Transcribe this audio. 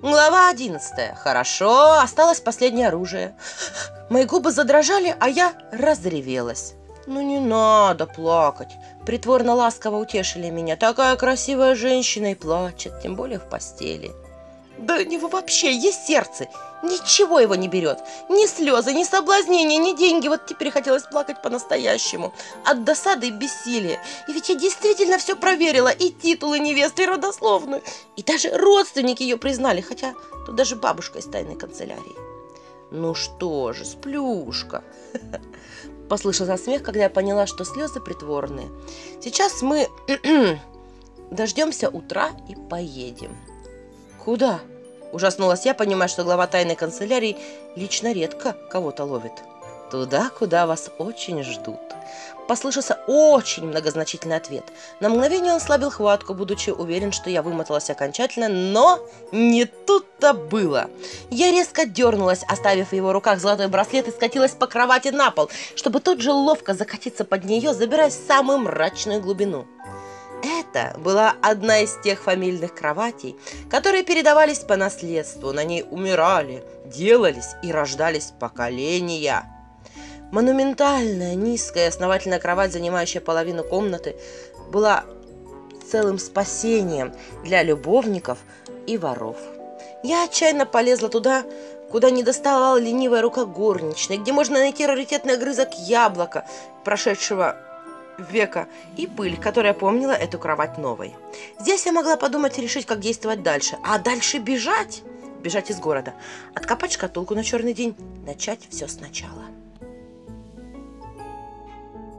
Глава 11. Хорошо, осталось последнее оружие. Мои губы задрожали, а я разревелась. Ну не надо плакать. Притворно ласково утешили меня. Такая красивая женщина и плачет, тем более в постели. Да у него вообще есть сердце. Ничего его не берет. Ни слезы, ни соблазнения, ни деньги. Вот теперь хотелось плакать по-настоящему. От досады и бессилия. И ведь я действительно все проверила. И титулы невесты, и родословную. И даже родственники ее признали. Хотя тут даже бабушка из тайной канцелярии. Ну что же, сплюшка. Послышался смех, когда я поняла, что слезы притворные. Сейчас мы дождемся утра и поедем. Куда? Ужаснулась я, понимая, что глава тайной канцелярии лично редко кого-то ловит. Туда, куда вас очень ждут. Послышался очень многозначительный ответ. На мгновение он слабил хватку, будучи уверен, что я вымоталась окончательно, но не тут-то было. Я резко дернулась, оставив в его руках золотой браслет и скатилась по кровати на пол, чтобы тут же ловко закатиться под нее, забираясь в самую мрачную глубину. Это была одна из тех фамильных кроватей, которые передавались по наследству, на ней умирали, делались и рождались поколения. Монументальная, низкая, основательная кровать, занимающая половину комнаты, была целым спасением для любовников и воров. Я отчаянно полезла туда, куда не доставала ленивая рука горничной, где можно найти раритетный огрызок яблока, прошедшего века и пыль, которая помнила эту кровать новой. Здесь я могла подумать и решить, как действовать дальше. А дальше бежать? Бежать из города. Откопать шкатулку на черный день. Начать все сначала.